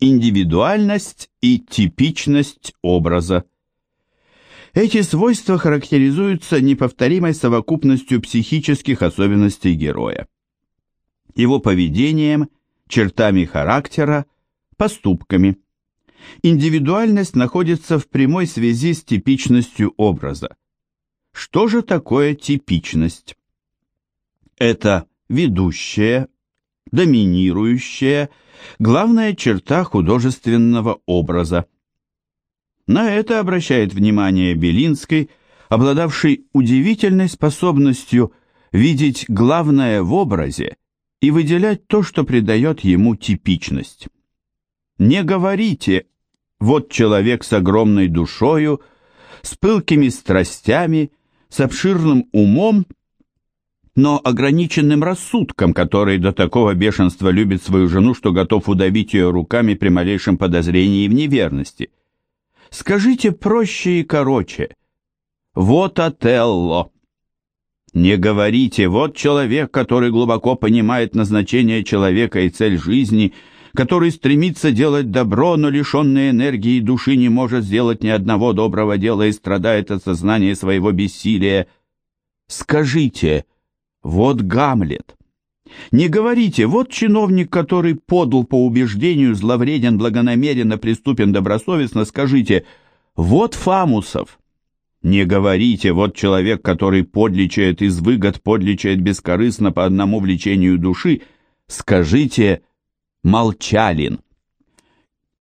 индивидуальность и типичность образа. Эти свойства характеризуются неповторимой совокупностью психических особенностей героя. Его поведением, чертами характера, поступками. Индивидуальность находится в прямой связи с типичностью образа. Что же такое типичность? Это ведущая, доминирующая, главная черта художественного образа. На это обращает внимание Белинский, обладавший удивительной способностью видеть главное в образе и выделять то, что придает ему типичность. Не говорите «вот человек с огромной душою», с пылкими страстями, с обширным умом но ограниченным рассудком, который до такого бешенства любит свою жену, что готов удавить ее руками при малейшем подозрении в неверности. Скажите проще и короче. Вот Отелло. Не говорите, вот человек, который глубоко понимает назначение человека и цель жизни, который стремится делать добро, но лишенный энергии души не может сделать ни одного доброго дела и страдает от сознания своего бессилия. Скажите, вот Гамлет. Не говорите, вот чиновник, который подл по убеждению, зловреден, благонамеренно, преступен, добросовестно, скажите, вот Фамусов. Не говорите, вот человек, который подличает из выгод, подличает бескорыстно по одному влечению души, скажите, Молчалин.